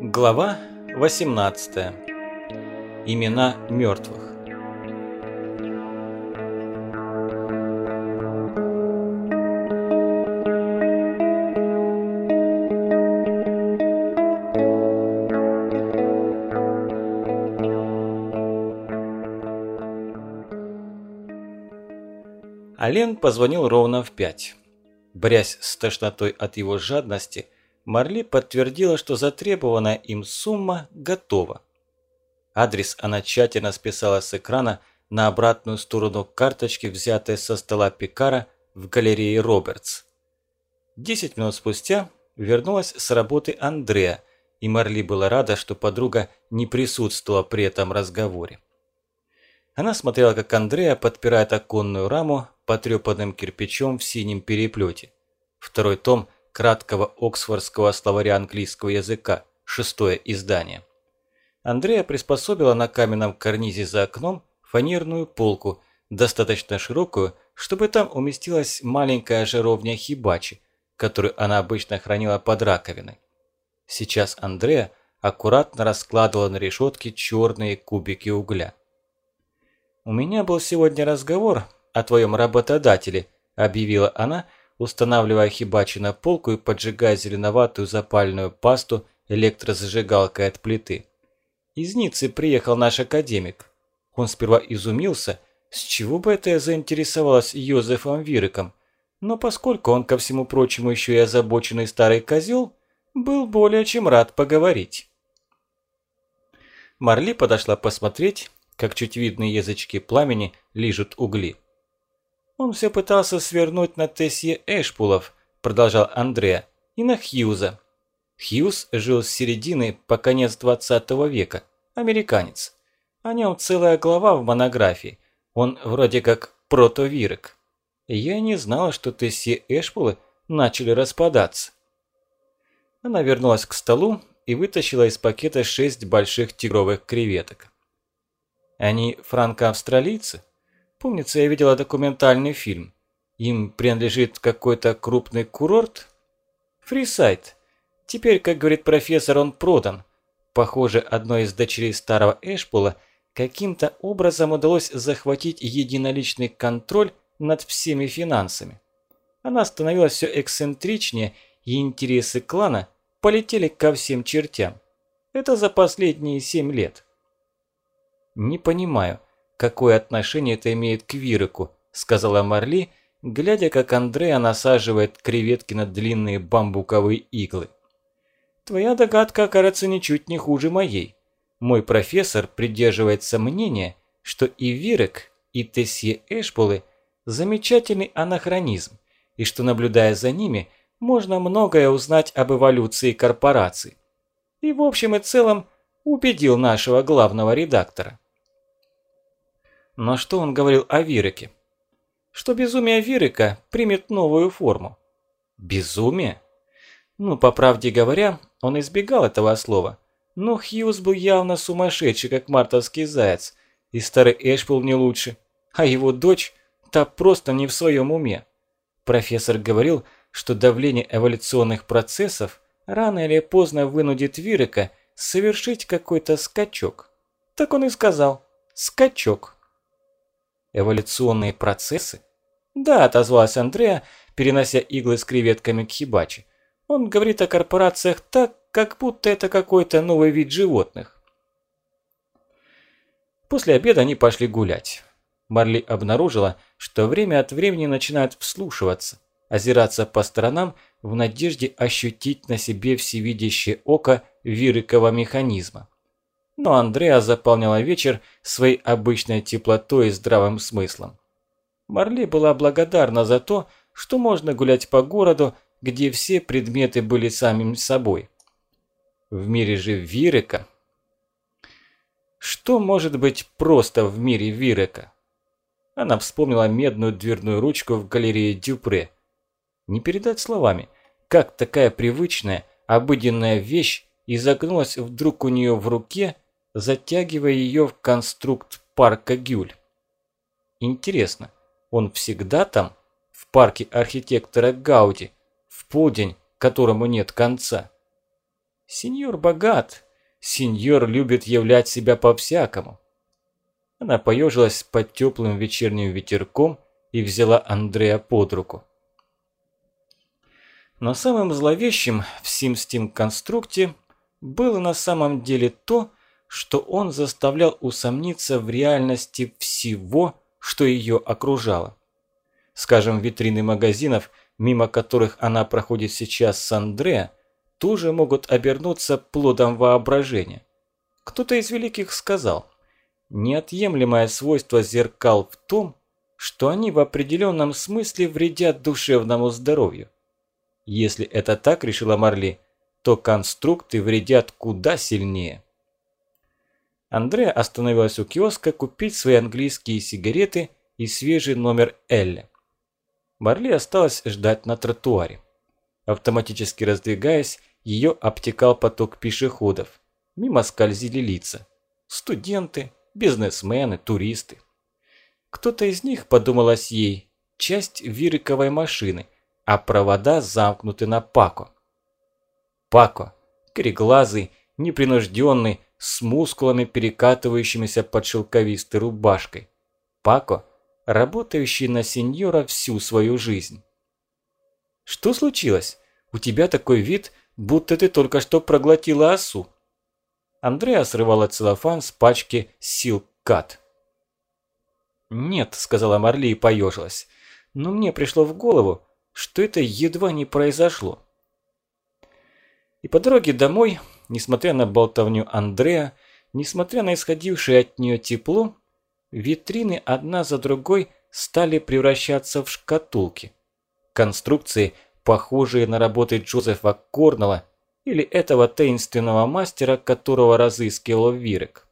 Глава 18. Имена мертвых. Ален позвонил ровно в пять. Брясь с тошнотой от его жадности – Марли подтвердила, что затребованная им сумма готова. Адрес она тщательно списала с экрана на обратную сторону карточки, взятой со стола Пикара в галерее Робертс. Десять минут спустя вернулась с работы Андреа, и Марли была рада, что подруга не присутствовала при этом разговоре. Она смотрела, как Андреа подпирает оконную раму потрепанным кирпичом в синем переплете. Второй том – краткого Оксфордского словаря английского языка, шестое издание. Андрея приспособила на каменном карнизе за окном фанерную полку, достаточно широкую, чтобы там уместилась маленькая жаровня хибачи, которую она обычно хранила под раковиной. Сейчас Андрея аккуратно раскладывала на решетке черные кубики угля. «У меня был сегодня разговор о твоем работодателе», – объявила она, устанавливая хибачи на полку и поджигая зеленоватую запальную пасту электрозажигалкой от плиты. Из Ниццы приехал наш академик. Он сперва изумился, с чего бы это я заинтересовалась Йозефом Вириком, но поскольку он, ко всему прочему, еще и озабоченный старый козел, был более чем рад поговорить. Марли подошла посмотреть, как чуть видные язычки пламени лижут угли. «Он все пытался свернуть на Тесье Эшпулов», – продолжал Андреа, – «и на Хьюза». Хьюз жил с середины по конец 20 века, американец. О нем целая глава в монографии. Он вроде как протовирок. Я не знала, что Тесье Эшпулы начали распадаться. Она вернулась к столу и вытащила из пакета шесть больших тигровых креветок. Они франко-австралийцы? Помнится, я видела документальный фильм. Им принадлежит какой-то крупный курорт? Фрисайт. Теперь, как говорит профессор, он продан. Похоже, одной из дочерей старого Эшпула каким-то образом удалось захватить единоличный контроль над всеми финансами. Она становилась все эксцентричнее, и интересы клана полетели ко всем чертям. Это за последние семь лет. Не понимаю, какое отношение это имеет к Вироку», – сказала Марли, глядя, как Андреа насаживает креветки на длинные бамбуковые иглы. «Твоя догадка, кажется, ничуть не хуже моей. Мой профессор придерживается мнения, что и Вирек, и Тесье Эшполы – замечательный анахронизм, и что, наблюдая за ними, можно многое узнать об эволюции корпораций. И в общем и целом убедил нашего главного редактора. Но что он говорил о Виреке? Что безумие Вирека примет новую форму. Безумие? Ну, по правде говоря, он избегал этого слова. Но Хьюз был явно сумасшедший, как мартовский заяц, и старый Эш был не лучше. А его дочь, та просто не в своем уме. Профессор говорил, что давление эволюционных процессов рано или поздно вынудит Вирека совершить какой-то скачок. Так он и сказал. Скачок. Эволюционные процессы? Да, отозвалась Андреа, перенося иглы с креветками к хибачи. Он говорит о корпорациях так, как будто это какой-то новый вид животных. После обеда они пошли гулять. Марли обнаружила, что время от времени начинает вслушиваться, озираться по сторонам в надежде ощутить на себе всевидящее око вирыкового механизма но Андреа заполняла вечер своей обычной теплотой и здравым смыслом. Марли была благодарна за то, что можно гулять по городу, где все предметы были самим собой. В мире же Вирека... Что может быть просто в мире Вирека? Она вспомнила медную дверную ручку в галерее Дюпре. Не передать словами, как такая привычная, обыденная вещь изогнулась вдруг у нее в руке затягивая ее в конструкт парка Гюль. Интересно, он всегда там, в парке архитектора Гауди, в полдень, которому нет конца? Сеньор богат, сеньор любит являть себя по-всякому. Она поежилась под теплым вечерним ветерком и взяла Андрея под руку. Но самым зловещим в Симстим конструкте было на самом деле то, что он заставлял усомниться в реальности всего, что ее окружало. Скажем, витрины магазинов, мимо которых она проходит сейчас с Андре, тоже могут обернуться плодом воображения. Кто-то из великих сказал, неотъемлемое свойство зеркал в том, что они в определенном смысле вредят душевному здоровью. Если это так, решила Марли, то конструкты вредят куда сильнее. Андреа остановилась у киоска купить свои английские сигареты и свежий номер Элли. Марли осталось ждать на тротуаре. Автоматически раздвигаясь, ее обтекал поток пешеходов. Мимо скользили лица. Студенты, бизнесмены, туристы. Кто-то из них, подумалось ей, часть вириковой машины – а провода замкнуты на Пако. Пако, кореглазый, непринужденный, с мускулами, перекатывающимися под шелковистой рубашкой. Пако, работающий на сеньора всю свою жизнь. «Что случилось? У тебя такой вид, будто ты только что проглотила осу». Андреа срывала целлофан с пачки Силкат. «Нет», – сказала Марли и поежилась. «Но мне пришло в голову, что это едва не произошло. И по дороге домой, несмотря на болтовню Андрея, несмотря на исходившее от нее тепло, витрины одна за другой стали превращаться в шкатулки. Конструкции, похожие на работы Джозефа Корнелла или этого таинственного мастера, которого разыскивал Вирек.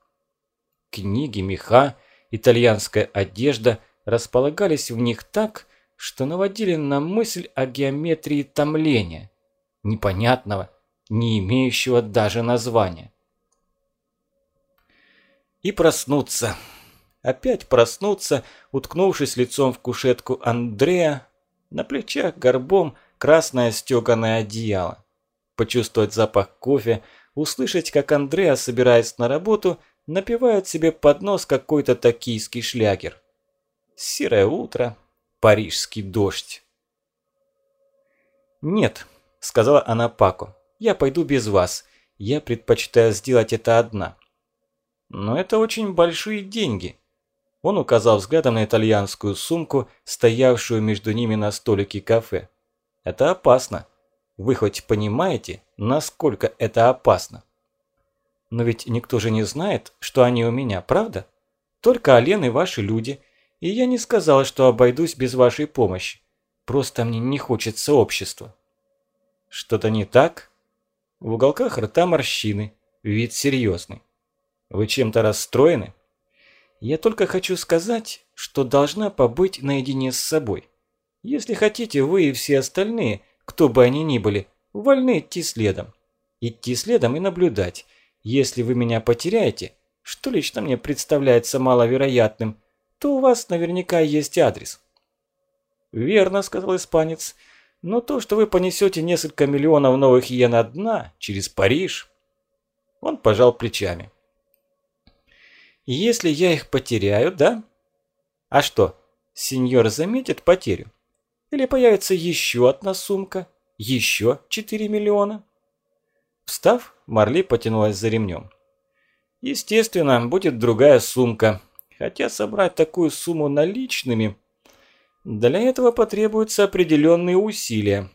Книги, меха, итальянская одежда располагались в них так, что наводили на мысль о геометрии томления, непонятного, не имеющего даже названия. И проснуться. Опять проснуться, уткнувшись лицом в кушетку Андрея, на плечах горбом красное стеганое одеяло. Почувствовать запах кофе, услышать, как Андреа, собираясь на работу, напевает себе под нос какой-то токийский шлягер. Серое утро, парижский дождь. «Нет», – сказала она Пако, – «я пойду без вас. Я предпочитаю сделать это одна». «Но это очень большие деньги». Он указал взглядом на итальянскую сумку, стоявшую между ними на столике кафе. «Это опасно. Вы хоть понимаете, насколько это опасно?» «Но ведь никто же не знает, что они у меня, правда? Только Ален и ваши люди – и я не сказала, что обойдусь без вашей помощи. Просто мне не хочется общества. Что-то не так? В уголках рта морщины, вид серьезный. Вы чем-то расстроены? Я только хочу сказать, что должна побыть наедине с собой. Если хотите, вы и все остальные, кто бы они ни были, вольны идти следом. Идти следом и наблюдать. Если вы меня потеряете, что лично мне представляется маловероятным – то у вас наверняка есть адрес». «Верно», – сказал испанец. «Но то, что вы понесете несколько миллионов новых йен одна через Париж...» Он пожал плечами. «Если я их потеряю, да? А что, сеньор заметит потерю? Или появится еще одна сумка, еще 4 миллиона?» Встав, Марли потянулась за ремнем. «Естественно, будет другая сумка, Хотя собрать такую сумму наличными, для этого потребуются определенные усилия.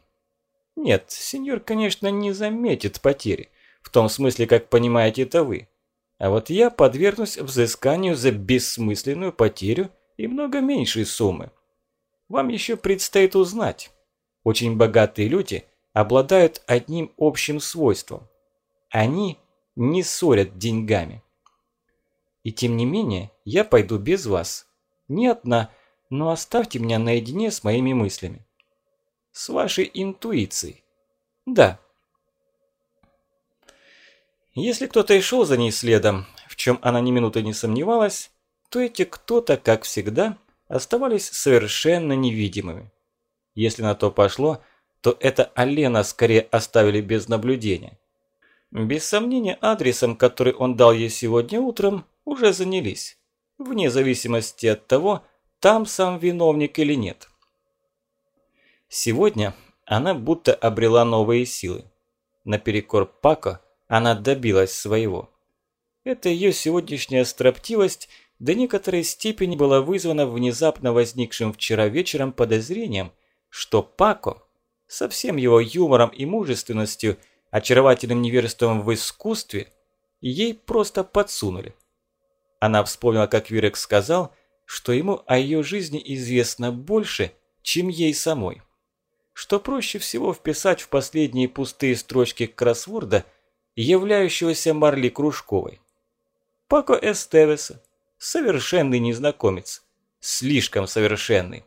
Нет, сеньор, конечно, не заметит потери, в том смысле, как понимаете это вы. А вот я подвергнусь взысканию за бессмысленную потерю и много меньшей суммы. Вам еще предстоит узнать. Очень богатые люди обладают одним общим свойством. Они не ссорят деньгами. И тем не менее, я пойду без вас. Не одна, но оставьте меня наедине с моими мыслями. С вашей интуицией. Да. Если кто-то и шел за ней следом, в чем она ни минуты не сомневалась, то эти кто-то, как всегда, оставались совершенно невидимыми. Если на то пошло, то это Алена скорее оставили без наблюдения. Без сомнения, адресом, который он дал ей сегодня утром, уже занялись, вне зависимости от того, там сам виновник или нет. Сегодня она будто обрела новые силы. Наперекор Пако она добилась своего. Эта ее сегодняшняя строптивость до некоторой степени была вызвана внезапно возникшим вчера вечером подозрением, что Пако со всем его юмором и мужественностью, очаровательным неверством в искусстве, ей просто подсунули. Она вспомнила, как Вирек сказал, что ему о ее жизни известно больше, чем ей самой. Что проще всего вписать в последние пустые строчки кроссворда, являющегося Марли Кружковой. Пако Эстевеса, совершенный незнакомец, слишком совершенный.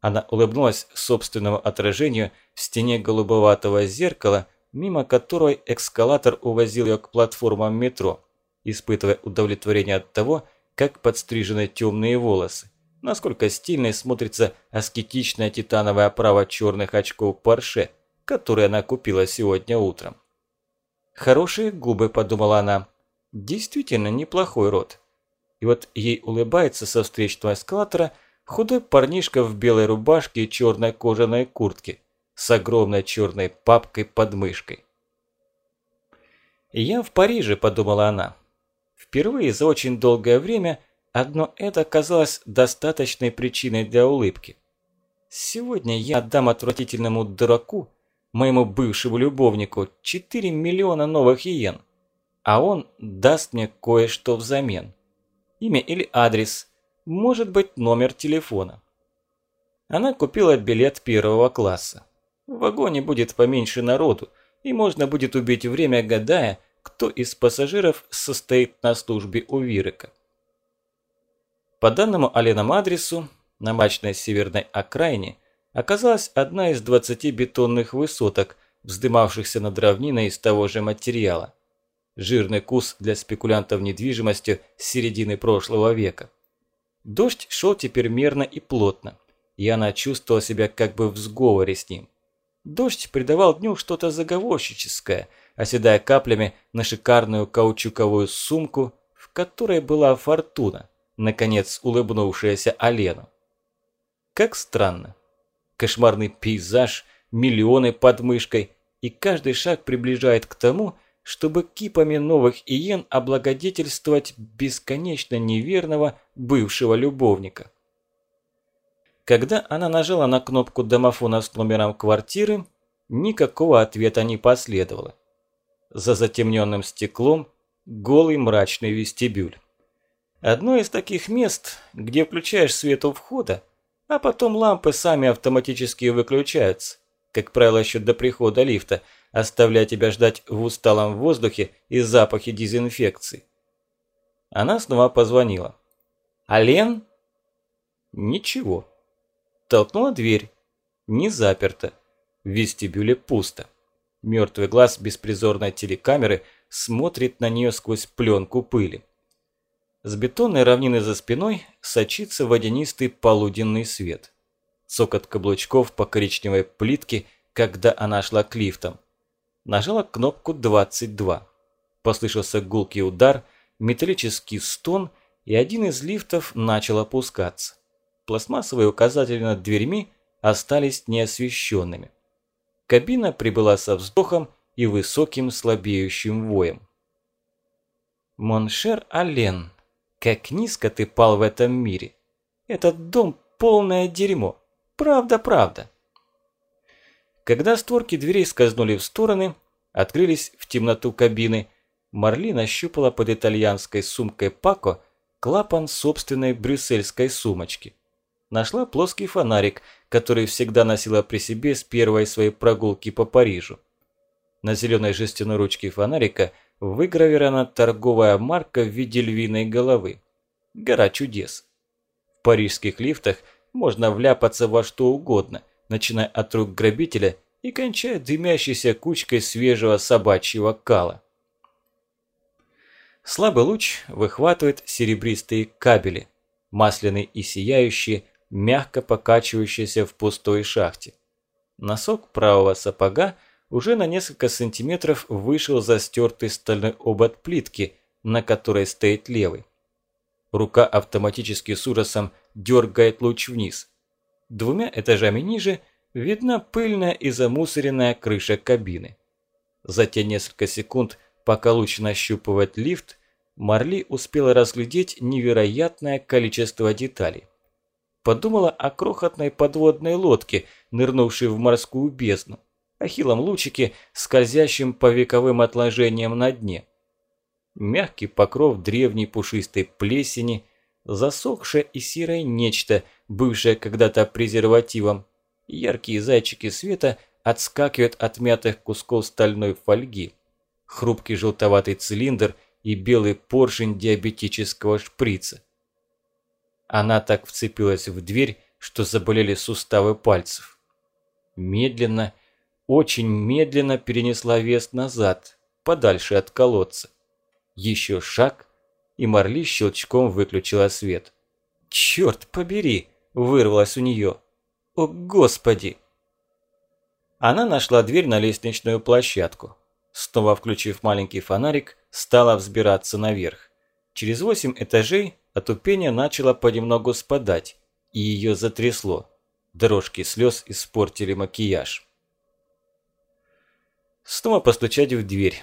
Она улыбнулась собственному отражению в стене голубоватого зеркала, мимо которой эскалатор увозил ее к платформам метро, испытывая удовлетворение от того, как подстрижены темные волосы, насколько стильной смотрится аскетичная титановая оправа черных очков Порше, которые она купила сегодня утром. «Хорошие губы», – подумала она. «Действительно неплохой рот». И вот ей улыбается со встречного эскалатора – Худой парнишка в белой рубашке и черной кожаной куртке с огромной черной папкой под мышкой. «Я в Париже», – подумала она. Впервые за очень долгое время одно это казалось достаточной причиной для улыбки. Сегодня я отдам отвратительному дураку, моему бывшему любовнику, 4 миллиона новых иен, а он даст мне кое-что взамен. Имя или адрес – может быть номер телефона. Она купила билет первого класса. В вагоне будет поменьше народу, и можно будет убить время, гадая, кто из пассажиров состоит на службе у Вирека. По данному Аленам адресу, на мачной северной окраине, оказалась одна из 20 бетонных высоток, вздымавшихся над равниной из того же материала. Жирный кус для спекулянтов недвижимостью с середины прошлого века. Дождь шел теперь мерно и плотно, и она чувствовала себя как бы в сговоре с ним. Дождь придавал дню что-то заговорщическое, оседая каплями на шикарную каучуковую сумку, в которой была фортуна, наконец улыбнувшаяся Алену. Как странно. Кошмарный пейзаж, миллионы под мышкой, и каждый шаг приближает к тому, чтобы кипами новых иен облагодетельствовать бесконечно неверного бывшего любовника. Когда она нажала на кнопку домофона с номером квартиры, никакого ответа не последовало. За затемненным стеклом голый мрачный вестибюль. Одно из таких мест, где включаешь свет у входа, а потом лампы сами автоматически выключаются, как правило, еще до прихода лифта – оставляя тебя ждать в усталом воздухе и запахе дезинфекции. Она снова позвонила. «Ален?» «Ничего». Толкнула дверь. Не заперта. В вестибюле пусто. Мертвый глаз беспризорной телекамеры смотрит на нее сквозь пленку пыли. С бетонной равнины за спиной сочится водянистый полуденный свет. Цокот каблучков по коричневой плитке, когда она шла к лифтам нажала кнопку 22. Послышался гулкий удар, металлический стон, и один из лифтов начал опускаться. Пластмассовые указатели над дверьми остались неосвещенными. Кабина прибыла со вздохом и высоким слабеющим воем. «Mon cher Ален, как низко ты пал в этом мире! Этот дом полное дерьмо! Правда-правда!» Когда створки дверей скользнули в стороны, открылись в темноту кабины, Марли нащупала под итальянской сумкой Пако клапан собственной брюссельской сумочки. Нашла плоский фонарик, который всегда носила при себе с первой своей прогулки по Парижу. На зеленой жестяной ручке фонарика выгравирована торговая марка в виде львиной головы. Гора чудес. В парижских лифтах можно вляпаться во что угодно – начиная от рук грабителя и кончая дымящейся кучкой свежего собачьего кала. Слабый луч выхватывает серебристые кабели, масляные и сияющие, мягко покачивающиеся в пустой шахте. Носок правого сапога уже на несколько сантиметров вышел за стертый стальной обод плитки, на которой стоит левый. Рука автоматически с ужасом дергает луч вниз. Двумя этажами ниже видна пыльная и замусоренная крыша кабины. За те несколько секунд, пока луч нащупывает лифт, Марли успела разглядеть невероятное количество деталей. Подумала о крохотной подводной лодке, нырнувшей в морскую бездну, о хилом лучике, скользящем по вековым отложениям на дне. Мягкий покров древней пушистой плесени, засохшее и серое нечто, бывшее когда-то презервативом, яркие зайчики света отскакивают от мятых кусков стальной фольги, хрупкий желтоватый цилиндр – и белый поршень диабетического шприца. Она так вцепилась в дверь, что заболели суставы пальцев. Медленно, очень медленно перенесла вес назад, подальше от колодца. Еще шаг, и Марли щелчком выключила свет. «Черт побери!» – вырвалось у нее. «О, Господи!» Она нашла дверь на лестничную площадку. Снова включив маленький фонарик, стала взбираться наверх. Через восемь этажей отупение начало понемногу спадать, и ее затрясло. Дорожки слез испортили макияж. Снова постучать в дверь.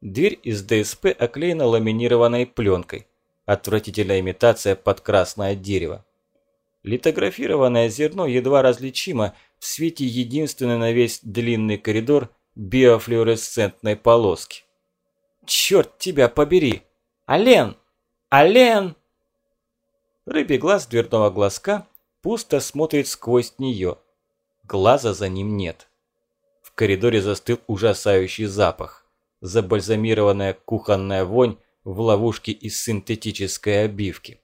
Дверь из ДСП оклеена ламинированной пленкой. Отвратительная имитация под красное дерево. Литографированное зерно едва различимо в свете единственной на весь длинный коридор биофлюоресцентной полоски. Черт тебя побери! Ален! Ален!» Рыбий глаз дверного глазка пусто смотрит сквозь нее. Глаза за ним нет. В коридоре застыл ужасающий запах. Забальзамированная кухонная вонь в ловушке из синтетической обивки.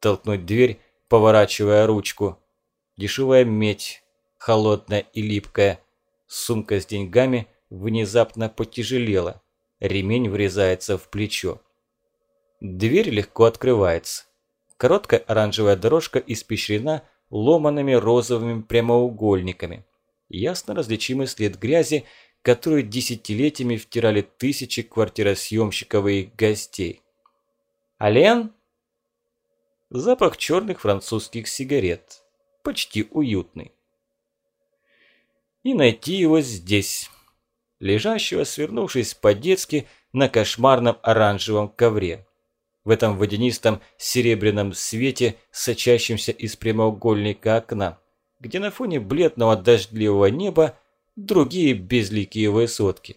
Толкнуть дверь, поворачивая ручку. Дешевая медь, холодная и липкая. Сумка с деньгами внезапно потяжелела ремень врезается в плечо. Дверь легко открывается. Короткая оранжевая дорожка испещрена ломанными розовыми прямоугольниками. Ясно различимый след грязи, которую десятилетиями втирали тысячи квартиросъемщиков и гостей. «Ален?» Запах черных французских сигарет. Почти уютный. И найти его здесь лежащего, свернувшись по-детски на кошмарном оранжевом ковре. В этом водянистом серебряном свете, сочащемся из прямоугольника окна, где на фоне бледного дождливого неба другие безликие высотки.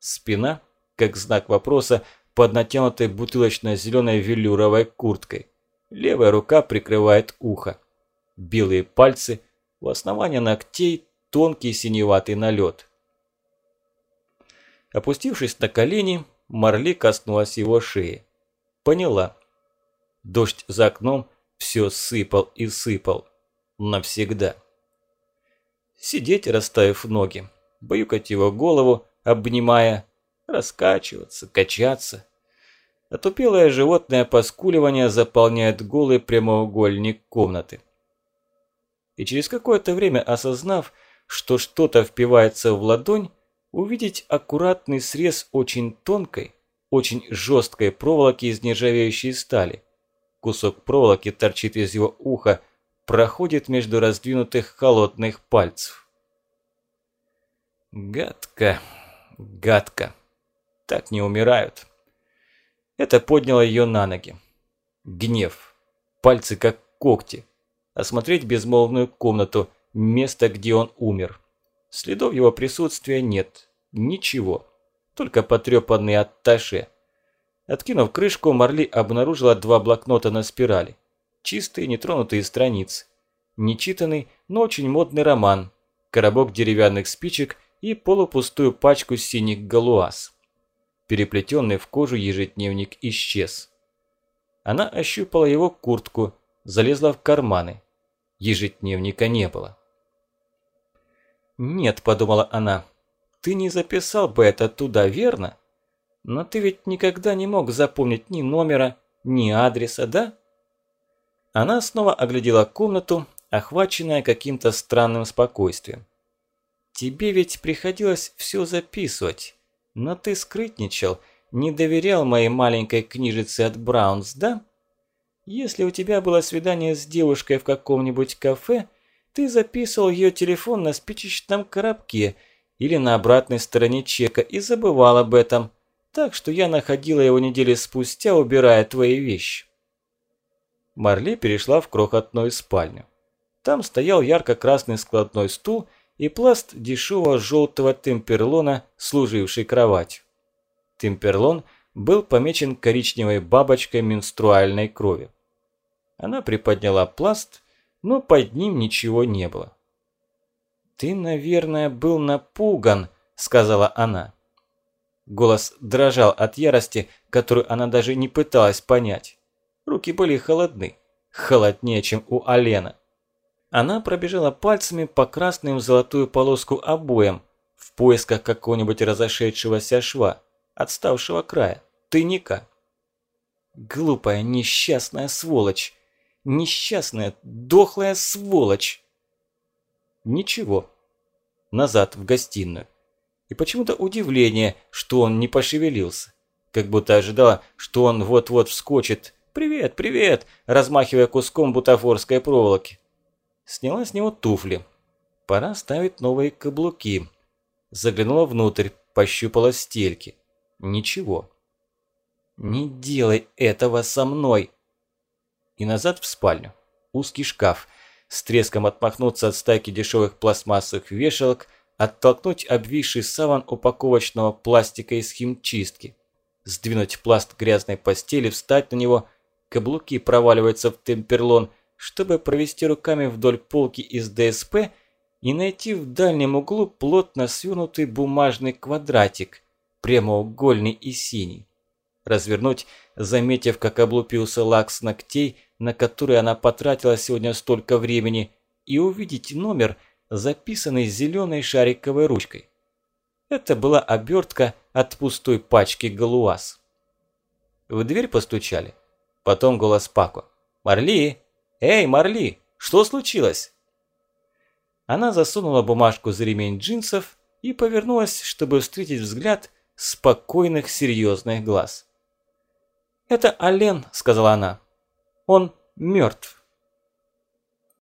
Спина, как знак вопроса, под натянутой бутылочно-зеленой велюровой курткой. Левая рука прикрывает ухо. Белые пальцы, у основания ногтей тонкий синеватый налет. Опустившись на колени, Марли коснулась его шеи. Поняла. Дождь за окном все сыпал и сыпал. Навсегда. Сидеть, расставив ноги, баюкать его голову, обнимая, раскачиваться, качаться. Отупелое животное поскуливание заполняет голый прямоугольник комнаты. И через какое-то время осознав, что что-то впивается в ладонь, увидеть аккуратный срез очень тонкой, очень жесткой проволоки из нержавеющей стали. Кусок проволоки торчит из его уха, проходит между раздвинутых холодных пальцев. Гадко, гадко. Так не умирают. Это подняло ее на ноги. Гнев. Пальцы как когти. Осмотреть безмолвную комнату, место, где он умер. Следов его присутствия нет. Ничего. Только потрепанный атташе. Откинув крышку, Марли обнаружила два блокнота на спирали. Чистые, нетронутые страницы. Нечитанный, но очень модный роман. Коробок деревянных спичек и полупустую пачку синих галуаз. Переплетенный в кожу ежедневник исчез. Она ощупала его куртку, залезла в карманы. Ежедневника не было. «Нет», – подумала она, – «ты не записал бы это туда, верно? Но ты ведь никогда не мог запомнить ни номера, ни адреса, да?» Она снова оглядела комнату, охваченная каким-то странным спокойствием. тебе ведь приходилось все записывать, но ты скрытничал, не доверял моей маленькой книжице от Браунс, да? Если у тебя было свидание с девушкой в каком-нибудь кафе, ты записывал ее телефон на спичечном коробке или на обратной стороне чека и забывал об этом, так что я находила его недели спустя, убирая твои вещи. Марли перешла в крохотную спальню. Там стоял ярко-красный складной стул и пласт дешевого желтого темперлона, служивший кроватью. Темперлон был помечен коричневой бабочкой менструальной крови. Она приподняла пласт, но под ним ничего не было. «Ты, наверное, был напуган», – сказала она. Голос дрожал от ярости, которую она даже не пыталась понять. Руки были холодны, холоднее, чем у Алена. Она пробежала пальцами по красным золотую полоску обоям в поисках какого-нибудь разошедшегося шва, отставшего края, тайника. Глупая, несчастная сволочь. Несчастная, дохлая сволочь. Ничего. Назад в гостиную. И почему-то удивление, что он не пошевелился. Как будто ожидала, что он вот-вот вскочит. «Привет, привет!» размахивая куском бутафорской проволоки. Сняла с него туфли. Пора ставить новые каблуки. Заглянула внутрь, пощупала стельки. Ничего. «Не делай этого со мной!» И назад в спальню. Узкий шкаф. С треском отмахнуться от стайки дешевых пластмассовых вешалок, оттолкнуть обвисший саван упаковочного пластика из химчистки. Сдвинуть пласт грязной постели, встать на него, каблуки проваливаются в темперлон – чтобы провести руками вдоль полки из ДСП и найти в дальнем углу плотно свернутый бумажный квадратик, прямоугольный и синий. Развернуть, заметив, как облупился лак с ногтей, на который она потратила сегодня столько времени, и увидеть номер, записанный зеленой шариковой ручкой. Это была обертка от пустой пачки галуаз. В дверь постучали. Потом голос Пако. «Марли, «Эй, Марли, что случилось?» Она засунула бумажку за ремень джинсов и повернулась, чтобы встретить взгляд спокойных, серьезных глаз. «Это Ален», – сказала она. «Он мертв».